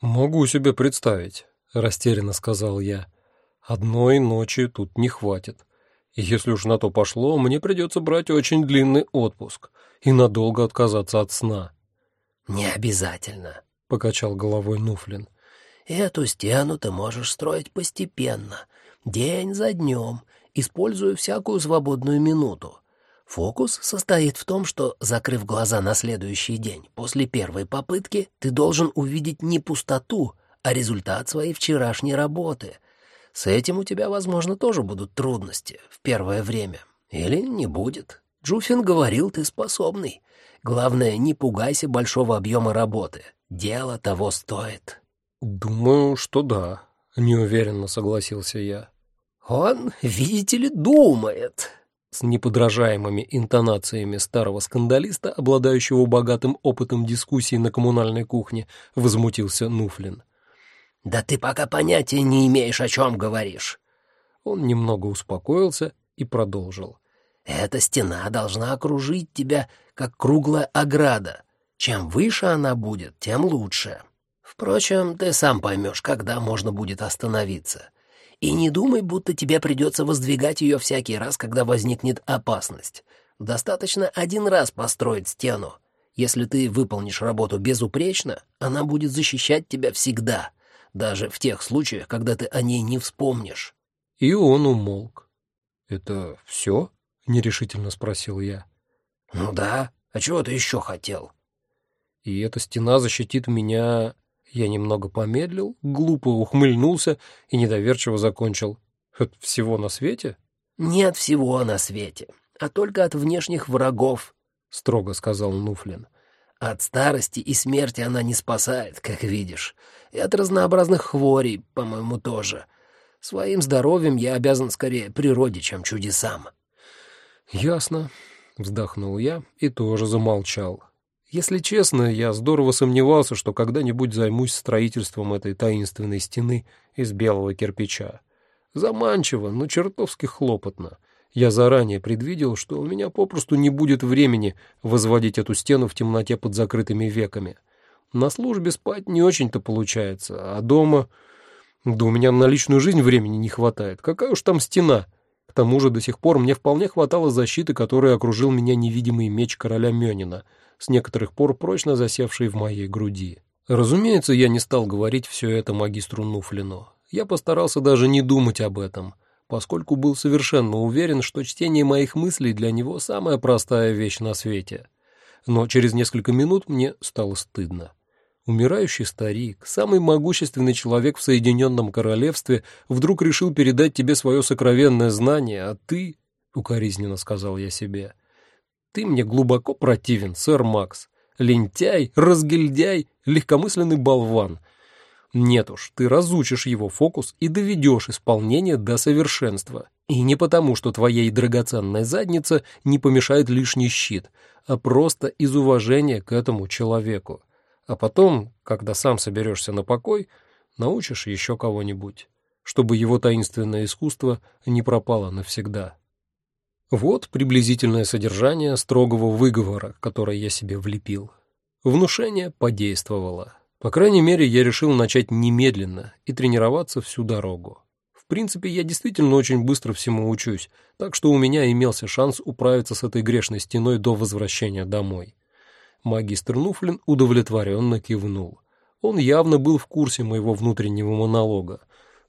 «Могу себе представить», — растерянно сказал я. «Одной ночи тут не хватит. И если уж на то пошло, мне придется брать очень длинный отпуск и надолго отказаться от сна». «Не обязательно», — покачал головой Нуфлин. «Эту стену ты можешь строить постепенно, день за днем, используя всякую свободную минуту. Фокус состоит в том, что, закрыв глаза на следующий день, после первой попытки, ты должен увидеть не пустоту, а результат своей вчерашней работы. С этим у тебя, возможно, тоже будут трудности в первое время. Или не будет. Джуфин говорил, ты способный. Главное, не пугайся большого объема работы. Дело того стоит. «Думаю, что да», — неуверенно согласился я. «Он, видите ли, думает», с неподражаемыми интонациями старого скандалиста, обладающего богатым опытом дискуссий на коммунальной кухне, возмутился Нуфлин. «Да ты пока понятия не имеешь, о чем говоришь». Он немного успокоился и продолжил. «Эта стена должна окружить тебя, как круглая ограда. Чем выше она будет, тем лучше. Впрочем, ты сам поймешь, когда можно будет остановиться. И не думай, будто тебе придется воздвигать ее всякий раз, когда возникнет опасность. Достаточно один раз построить стену. Если ты выполнишь работу безупречно, она будет защищать тебя всегда, даже в тех случаях, когда ты о ней не вспомнишь. И он умолк. «Это все?» — нерешительно спросил я. «Ну да. А чего ты еще хотел?» «И эта стена защитит меня я немного помедлил, глупо ухмыльнулся и недоверчиво закончил. От всего на свете? Нет всего на свете, а только от внешних врагов, строго сказал Нуфлин. От старости и смерти она не спасает, как видишь, и от разнообразных хворей, по-моему, тоже. Своим здоровьем я обязан скорее природе, чем чудесам. Ясно, вздохнул я и тоже замолчал. Если честно, я здорово сомневался, что когда-нибудь займусь строительством этой таинственной стены из белого кирпича. Заманчиво, но чертовски хлопотно. Я заранее предвидел, что у меня попросту не будет времени возводить эту стену в темноте под закрытыми веками. На службе спать не очень-то получается, а дома... Да у меня на личную жизнь времени не хватает. Какая уж там стена. Тому же до сих пор мне вполне хватало защиты, которой окружил меня невидимый меч короля Мёнина — с некоторых пор прочно засевший в моей груди. Разумеется, я не стал говорить все это магистру Нуфлину. Я постарался даже не думать об этом, поскольку был совершенно уверен, что чтение моих мыслей для него самая простая вещь на свете. Но через несколько минут мне стало стыдно. Умирающий старик, самый могущественный человек в Соединенном Королевстве, вдруг решил передать тебе свое сокровенное знание, а ты, — укоризненно сказал я себе, — ты мне глубоко противен, сэр Макс. Лентяй, разгильдяй, легкомысленный болван. Нет уж, ты разучишь его фокус и доведешь исполнение до совершенства. И не потому, что твоей драгоценной заднице не помешает лишний щит, а просто из уважения к этому человеку. А потом, когда сам соберешься на покой, научишь еще кого-нибудь, чтобы его таинственное искусство не пропало навсегда. Вот приблизительное содержание строгого выговора, который я себе влепил. Внушение подействовало. По крайней мере, я решил начать немедленно и тренироваться всю дорогу. В принципе, я действительно очень быстро всему учусь, так что у меня имелся шанс управиться с этой грешной стеной до возвращения домой. Магистр Нуфлин удовлетворенно кивнул. Он явно был в курсе моего внутреннего монолога.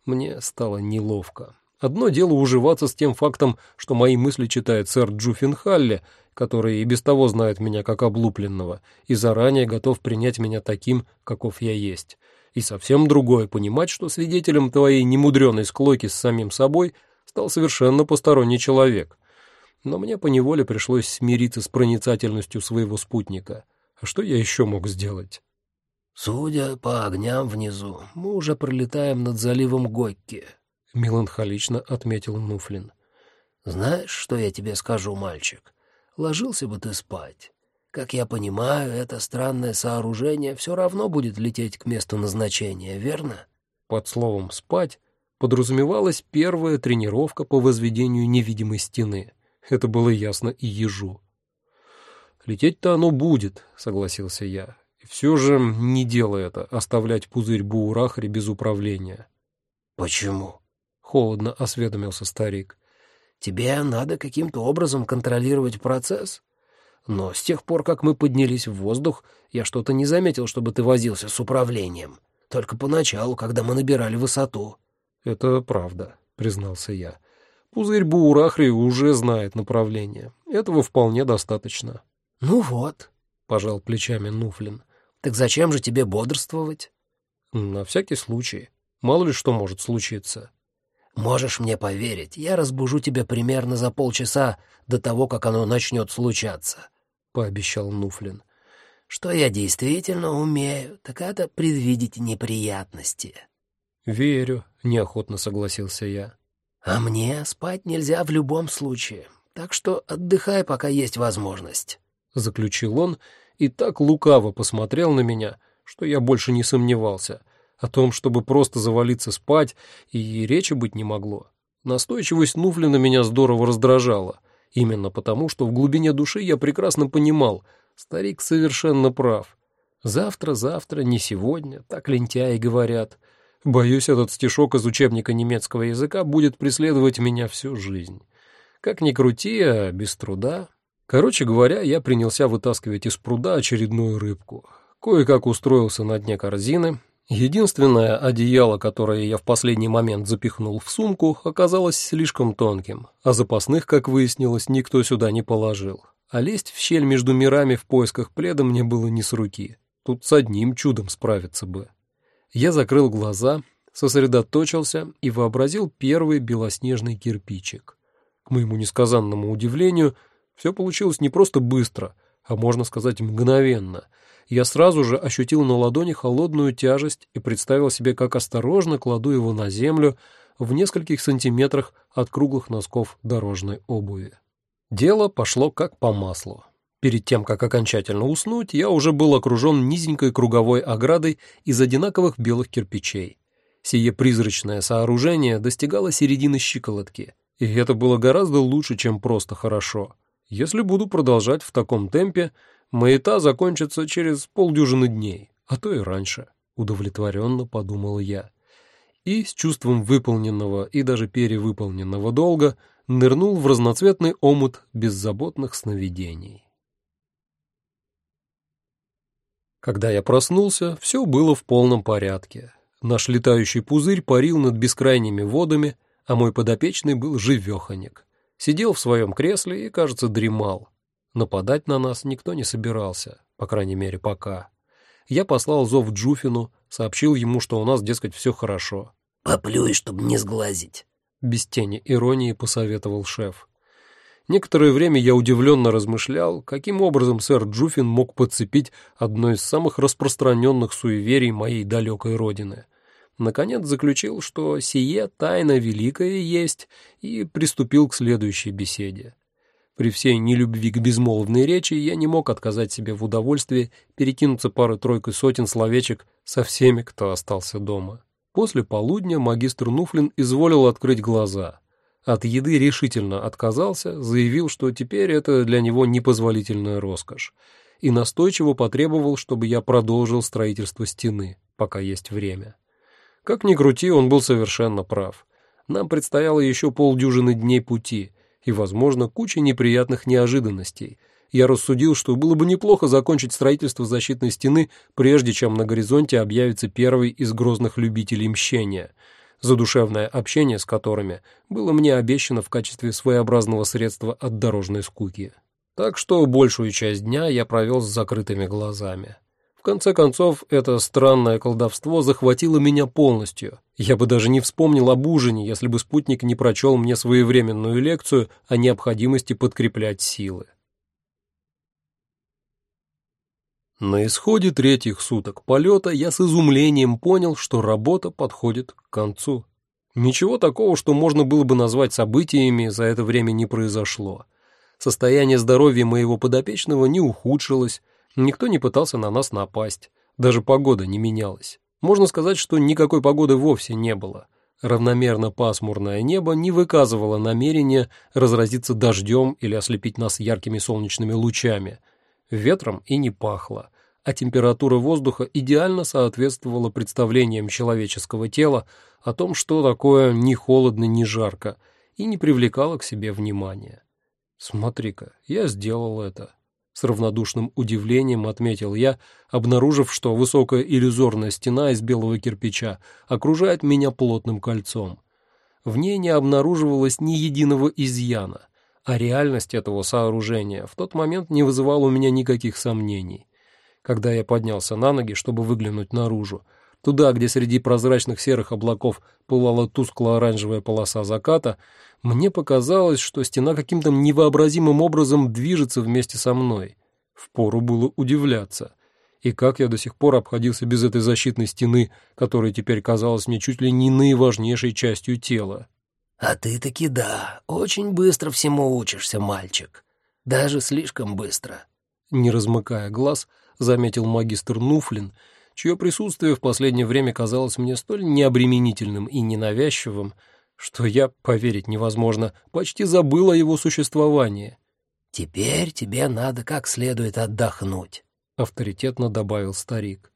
Мне стало неловко. Одно дело уживаться с тем фактом, что мои мысли читает сэр Джуффин Халли, который и без того знает меня как облупленного и заранее готов принять меня таким, каков я есть. И совсем другое понимать, что свидетелем твоей немудреной склойки с самим собой стал совершенно посторонний человек. Но мне поневоле пришлось смириться с проницательностью своего спутника. А что я еще мог сделать? «Судя по огням внизу, мы уже пролетаем над заливом Гойки», — меланхолично отметил Нуфлин. «Знаешь, что я тебе скажу, мальчик? Ложился бы ты спать. Как я понимаю, это странное сооружение все равно будет лететь к месту назначения, верно?» Под словом «спать» подразумевалась первая тренировка по возведению невидимой стены. Это было ясно и ежу. «Лететь-то оно будет», — согласился я. все же не дело это — оставлять пузырь Буурахри без управления. «Почему?» — холодно осведомился старик. «Тебе надо каким-то образом контролировать процесс. Но с тех пор, как мы поднялись в воздух, я что-то не заметил, чтобы ты возился с управлением. Только поначалу, когда мы набирали высоту». «Это правда», — признался я. «Пузырь Буурахри уже знает направление. Этого вполне достаточно». «Ну вот», — пожал плечами Нуфлин. «Так зачем же тебе бодрствовать?» «На всякий случай. Мало ли что может случиться». «Можешь мне поверить, я разбужу тебя примерно за полчаса до того, как оно начнет случаться», — пообещал Нуфлин. «Что я действительно умею, так это предвидеть неприятности». «Верю», — неохотно согласился я. «А мне спать нельзя в любом случае, так что отдыхай, пока есть возможность». — заключил он и так лукаво посмотрел на меня, что я больше не сомневался. О том, чтобы просто завалиться спать, и речи быть не могло. Настойчивость Нуфлина меня здорово раздражала. Именно потому, что в глубине души я прекрасно понимал, старик совершенно прав. Завтра, завтра, не сегодня, так лентяи говорят. Боюсь, этот стишок из учебника немецкого языка будет преследовать меня всю жизнь. Как ни крути, а без труда Короче говоря, я принялся вытаскивать из пруда очередную рыбку. Кое-как устроился на дне корзины. Единственное одеяло, которое я в последний момент запихнул в сумку, оказалось слишком тонким, а запасных, как выяснилось, никто сюда не положил. А лезть в щель между мирами в поисках пледа мне было не с руки. Тут с одним чудом справиться бы. Я закрыл глаза, сосредоточился и вообразил первый белоснежный кирпичик. К моему несказанному удивлению — все получилось не просто быстро, а можно сказать мгновенно. Я сразу же ощутил на ладони холодную тяжесть и представил себе, как осторожно кладу его на землю в нескольких сантиметрах от круглых носков дорожной обуви. Дело пошло как по маслу. Перед тем, как окончательно уснуть, я уже был окружен низенькой круговой оградой из одинаковых белых кирпичей. Сие призрачное сооружение достигало середины щиколотки, и это было гораздо лучше, чем просто хорошо. Если буду продолжать в таком темпе, маята закончится через полдюжины дней, а то и раньше, удовлетворенно подумал я. И с чувством выполненного и даже перевыполненного долга нырнул в разноцветный омут беззаботных сновидений. Когда я проснулся, все было в полном порядке. Наш летающий пузырь парил над бескрайними водами, а мой подопечный был живеханек сидел в своем кресле и, кажется, дремал. Нападать на нас никто не собирался, по крайней мере, пока. Я послал зов Джуфину, сообщил ему, что у нас, дескать, все хорошо. «Поплюй, чтобы не сглазить», — без тени иронии посоветовал шеф. Некоторое время я удивленно размышлял, каким образом сэр Джуфин мог подцепить одно из самых распространенных суеверий моей далекой родины — Наконец заключил, что сие тайна великая есть, и приступил к следующей беседе. При всей нелюбви к безмолвной речи я не мог отказать себе в удовольствии перекинуться пару-тройкой сотен словечек со всеми, кто остался дома. После полудня магистр Нуфлин изволил открыть глаза. От еды решительно отказался, заявил, что теперь это для него непозволительная роскошь, и настойчиво потребовал, чтобы я продолжил строительство стены, пока есть время. Как ни крути, он был совершенно прав. Нам предстояло еще полдюжины дней пути и, возможно, куча неприятных неожиданностей. Я рассудил, что было бы неплохо закончить строительство защитной стены, прежде чем на горизонте объявится первый из грозных любителей мщения, задушевное общение с которыми было мне обещано в качестве своеобразного средства от дорожной скуки. Так что большую часть дня я провел с закрытыми глазами. В конце концов, это странное колдовство захватило меня полностью. Я бы даже не вспомнил об ужине, если бы спутник не прочел мне своевременную лекцию о необходимости подкреплять силы. На исходе третьих суток полета я с изумлением понял, что работа подходит к концу. Ничего такого, что можно было бы назвать событиями, за это время не произошло. Состояние здоровья моего подопечного не ухудшилось, Никто не пытался на нас напасть, даже погода не менялась. Можно сказать, что никакой погоды вовсе не было. Равномерно пасмурное небо не выказывало намерения разразиться дождем или ослепить нас яркими солнечными лучами. Ветром и не пахло, а температура воздуха идеально соответствовала представлениям человеческого тела о том, что такое ни холодно, ни жарко, и не привлекала к себе внимания. «Смотри-ка, я сделал это», — с равнодушным удивлением отметил я, обнаружив, что высокая иллюзорная стена из белого кирпича окружает меня плотным кольцом. В ней не обнаруживалось ни единого изъяна, а реальность этого сооружения в тот момент не вызывала у меня никаких сомнений. Когда я поднялся на ноги, чтобы выглянуть наружу, туда, где среди прозрачных серых облаков пылала тускло-оранжевая полоса заката, мне показалось, что стена каким-то невообразимым образом движется вместе со мной. Впору было удивляться. И как я до сих пор обходился без этой защитной стены, которая теперь казалась мне чуть ли не наиважнейшей частью тела. «А ты таки да, очень быстро всему учишься, мальчик. Даже слишком быстро». Не размыкая глаз, заметил магистр Нуфлин, чье присутствие в последнее время казалось мне столь необременительным и ненавязчивым, что я, поверить невозможно, почти забыл о его существовании. «Теперь тебе надо как следует отдохнуть», — авторитетно добавил старик.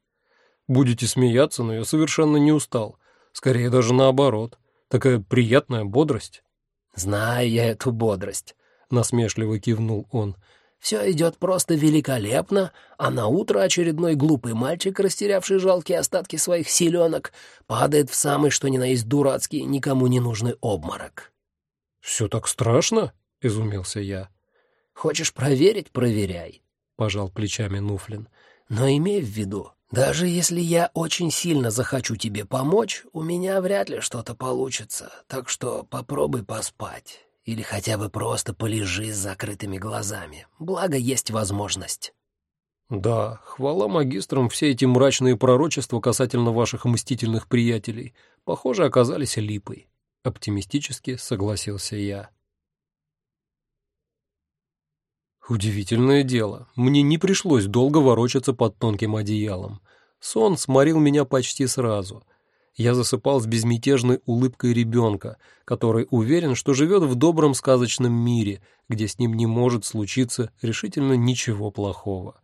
«Будете смеяться, но я совершенно не устал. Скорее даже наоборот. Такая приятная бодрость». «Знаю я эту бодрость», — насмешливо кивнул он, — все идет просто великолепно, а на утро очередной глупый мальчик, растерявший жалкие остатки своих силенок, падает в самый что ни на есть дурацкий, никому не нужный обморок. «Все так страшно?» — изумился я. «Хочешь проверить — проверяй», — пожал плечами Нуфлин. «Но имей в виду, даже если я очень сильно захочу тебе помочь, у меня вряд ли что-то получится, так что попробуй поспать. Или хотя бы просто полежи с закрытыми глазами. Благо, есть возможность. Да, хвала магистрам, все эти мрачные пророчества касательно ваших мстительных приятелей, похоже, оказались липой. Оптимистически согласился я. Удивительное дело. Мне не пришлось долго ворочаться под тонким одеялом. Сон сморил меня почти сразу — я засыпал с безмятежной улыбкой ребенка, который уверен, что живет в добром сказочном мире, где с ним не может случиться решительно ничего плохого.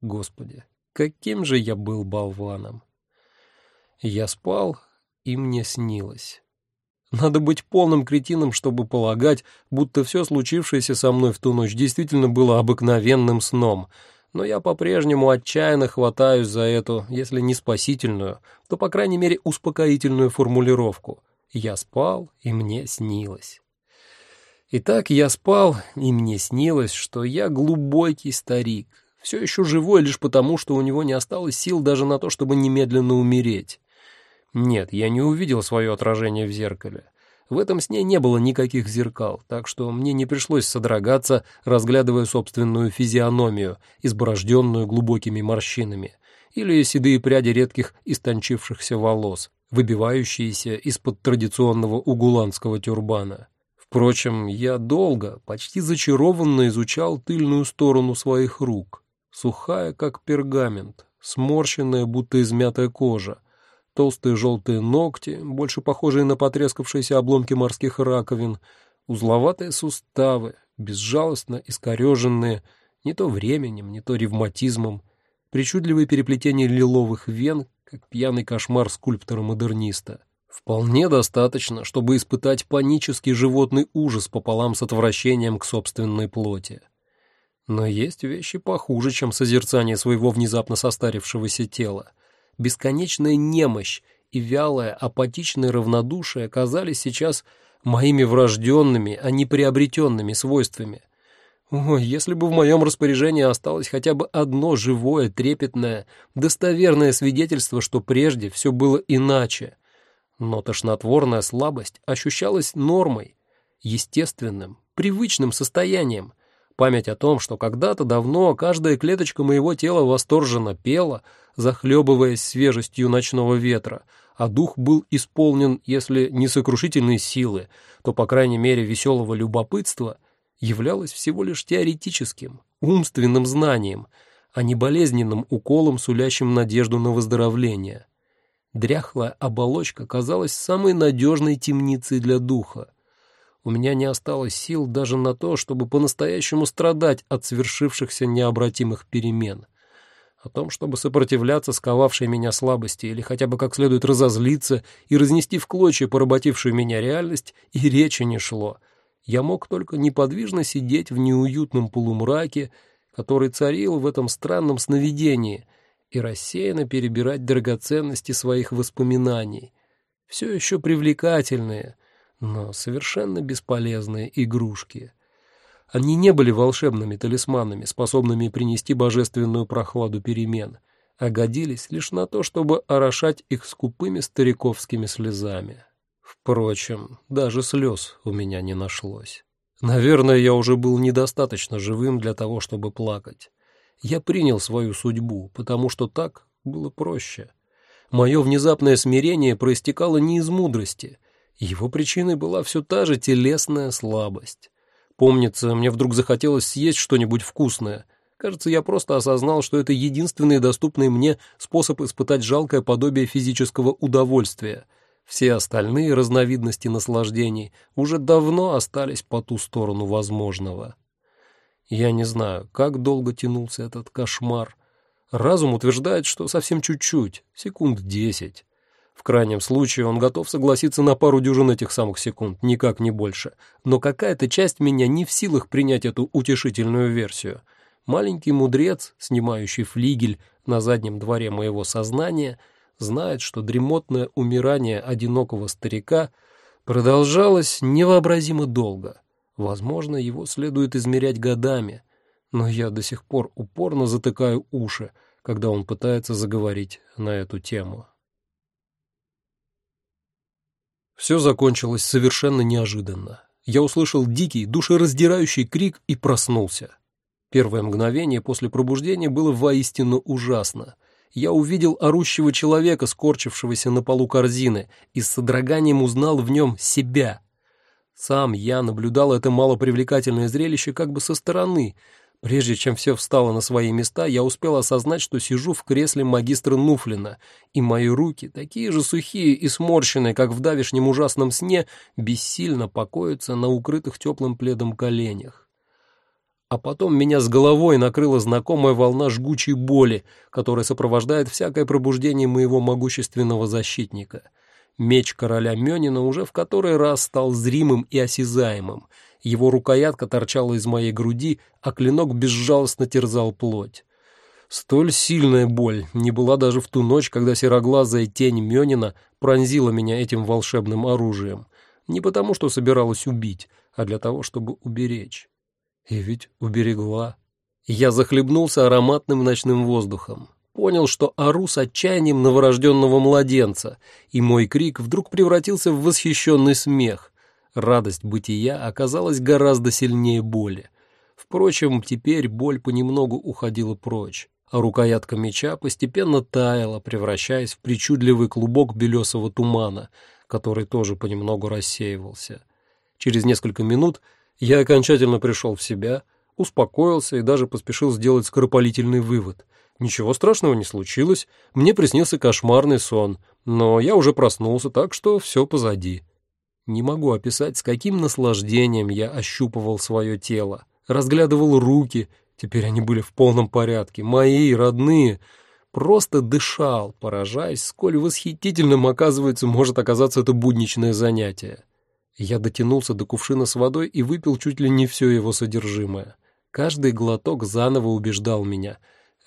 Господи, каким же я был болваном! Я спал, и мне снилось. Надо быть полным кретином, чтобы полагать, будто все случившееся со мной в ту ночь действительно было обыкновенным сном — но я по-прежнему отчаянно хватаюсь за эту, если не спасительную, то, по крайней мере, успокоительную формулировку. Я спал, и мне снилось. Итак, я спал, и мне снилось, что я глубокий старик, все еще живой лишь потому, что у него не осталось сил даже на то, чтобы немедленно умереть. Нет, я не увидел свое отражение в зеркале. В этом сне не было никаких зеркал, так что мне не пришлось содрогаться, разглядывая собственную физиономию, изборожденную глубокими морщинами, или седые пряди редких истончившихся волос, выбивающиеся из-под традиционного угуланского тюрбана. Впрочем, я долго, почти зачарованно изучал тыльную сторону своих рук, сухая, как пергамент, сморщенная, будто измятая кожа, толстые желтые ногти, больше похожие на потрескавшиеся обломки морских раковин, узловатые суставы, безжалостно искореженные не то временем, не то ревматизмом, причудливые переплетения лиловых вен, как пьяный кошмар скульптора-модерниста. Вполне достаточно, чтобы испытать панический животный ужас пополам с отвращением к собственной плоти. Но есть вещи похуже, чем созерцание своего внезапно состарившегося тела — бесконечная немощь и вялое, апатичное равнодушие казались сейчас моими врожденными, а не приобретенными свойствами. О, если бы в моем распоряжении осталось хотя бы одно живое, трепетное, достоверное свидетельство, что прежде все было иначе. Но тошнотворная слабость ощущалась нормой, естественным, привычным состоянием, Память о том, что когда-то давно каждая клеточка моего тела восторженно пела, захлебываясь свежестью ночного ветра, а дух был исполнен, если не сокрушительной силы, то, по крайней мере, веселого любопытства, являлась всего лишь теоретическим, умственным знанием, а не болезненным уколом, сулящим надежду на выздоровление. Дряхлая оболочка казалась самой надежной темницей для духа, у меня не осталось сил даже на то, чтобы по-настоящему страдать от свершившихся необратимых перемен. О том, чтобы сопротивляться сковавшей меня слабости или хотя бы как следует разозлиться и разнести в клочья поработившую меня реальность, и речи не шло. Я мог только неподвижно сидеть в неуютном полумраке, который царил в этом странном сновидении, и рассеянно перебирать драгоценности своих воспоминаний, все еще привлекательные, но совершенно бесполезные игрушки. Они не были волшебными талисманами, способными принести божественную прохладу перемен, а годились лишь на то, чтобы орошать их скупыми стариковскими слезами. Впрочем, даже слез у меня не нашлось. Наверное, я уже был недостаточно живым для того, чтобы плакать. Я принял свою судьбу, потому что так было проще. Мое внезапное смирение проистекало не из мудрости. Его причиной была все та же телесная слабость. Помнится, мне вдруг захотелось съесть что-нибудь вкусное. Кажется, я просто осознал, что это единственный доступный мне способ испытать жалкое подобие физического удовольствия. Все остальные разновидности наслаждений уже давно остались по ту сторону возможного. Я не знаю, как долго тянулся этот кошмар. Разум утверждает, что совсем чуть-чуть, секунд десять. В крайнем случае он готов согласиться на пару дюжин этих самых секунд, никак не больше. Но какая-то часть меня не в силах принять эту утешительную версию. Маленький мудрец, снимающий флигель на заднем дворе моего сознания, знает, что дремотное умирание одинокого старика продолжалось невообразимо долго. Возможно, его следует измерять годами, но я до сих пор упорно затыкаю уши, когда он пытается заговорить на эту тему. Все закончилось совершенно неожиданно. Я услышал дикий, душераздирающий крик и проснулся. Первое мгновение после пробуждения было воистину ужасно. Я увидел орущего человека, скорчившегося на полу корзины, и с содроганием узнал в нем себя. Сам я наблюдал это малопривлекательное зрелище как бы со стороны, Прежде чем все встало на свои места, я успел осознать, что сижу в кресле магистра Нуфлина, и мои руки, такие же сухие и сморщенные, как в давешнем ужасном сне, бессильно покоятся на укрытых теплым пледом коленях. А потом меня с головой накрыла знакомая волна жгучей боли, которая сопровождает всякое пробуждение моего могущественного защитника. Меч короля Мёнина уже в который раз стал зримым и осязаемым — его рукоятка торчала из моей груди, а клинок безжалостно терзал плоть. Столь сильная боль не была даже в ту ночь, когда сероглазая тень Мёнина пронзила меня этим волшебным оружием. Не потому, что собиралась убить, а для того, чтобы уберечь. И ведь уберегла. Я захлебнулся ароматным ночным воздухом. Понял, что ору с отчаянием новорожденного младенца, и мой крик вдруг превратился в восхищенный смех. Радость бытия оказалась гораздо сильнее боли. Впрочем, теперь боль понемногу уходила прочь, а рукоятка меча постепенно таяла, превращаясь в причудливый клубок белесого тумана, который тоже понемногу рассеивался. Через несколько минут я окончательно пришел в себя, успокоился и даже поспешил сделать скоропалительный вывод. Ничего страшного не случилось, мне приснился кошмарный сон, но я уже проснулся, так что все позади. Не могу описать, с каким наслаждением я ощупывал свое тело, разглядывал руки, теперь они были в полном порядке, мои, родные, просто дышал, поражаясь, сколь восхитительным, оказывается, может оказаться это будничное занятие. Я дотянулся до кувшина с водой и выпил чуть ли не все его содержимое. Каждый глоток заново убеждал меня.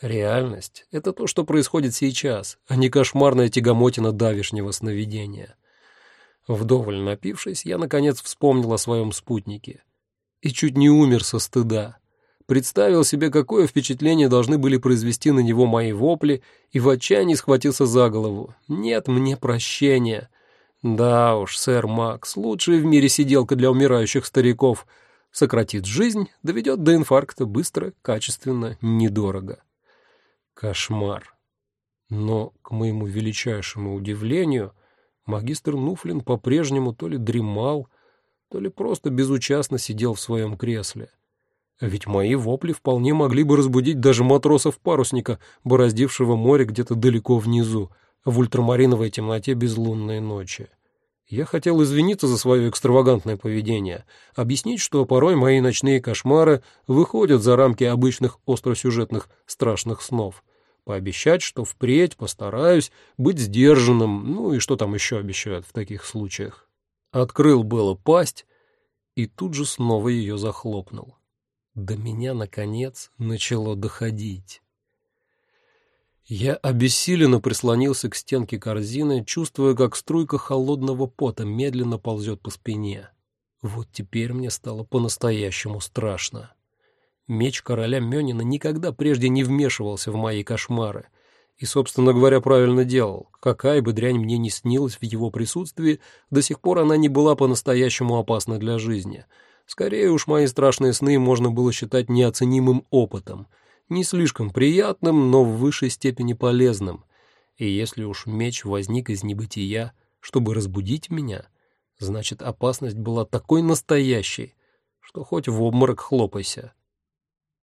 Реальность — это то, что происходит сейчас, а не кошмарная тягомотина давишнего сновидения. Вдоволь напившись, я, наконец, вспомнил о своем спутнике. И чуть не умер со стыда. Представил себе, какое впечатление должны были произвести на него мои вопли, и в отчаянии схватился за голову. «Нет мне прощения!» «Да уж, сэр Макс, лучшая в мире сиделка для умирающих стариков. Сократит жизнь, доведет до инфаркта быстро, качественно, недорого». Кошмар. Но, к моему величайшему удивлению, Магистр Нуфлин по-прежнему то ли дремал, то ли просто безучастно сидел в своем кресле. Ведь мои вопли вполне могли бы разбудить даже матросов-парусника, бороздившего море где-то далеко внизу, в ультрамариновой темноте безлунной ночи. Я хотел извиниться за свое экстравагантное поведение, объяснить, что порой мои ночные кошмары выходят за рамки обычных остросюжетных страшных снов — пообещать, что впредь постараюсь быть сдержанным, ну и что там еще обещают в таких случаях. Открыл было пасть и тут же снова ее захлопнул. До меня, наконец, начало доходить. Я обессиленно прислонился к стенке корзины, чувствуя, как струйка холодного пота медленно ползет по спине. Вот теперь мне стало по-настоящему страшно. Меч короля Мёнина никогда прежде не вмешивался в мои кошмары. И, собственно говоря, правильно делал. Какая бы дрянь мне ни снилась в его присутствии, до сих пор она не была по-настоящему опасна для жизни. Скорее уж, мои страшные сны можно было считать неоценимым опытом. Не слишком приятным, но в высшей степени полезным. И если уж меч возник из небытия, чтобы разбудить меня, значит, опасность была такой настоящей, что хоть в обморок хлопайся.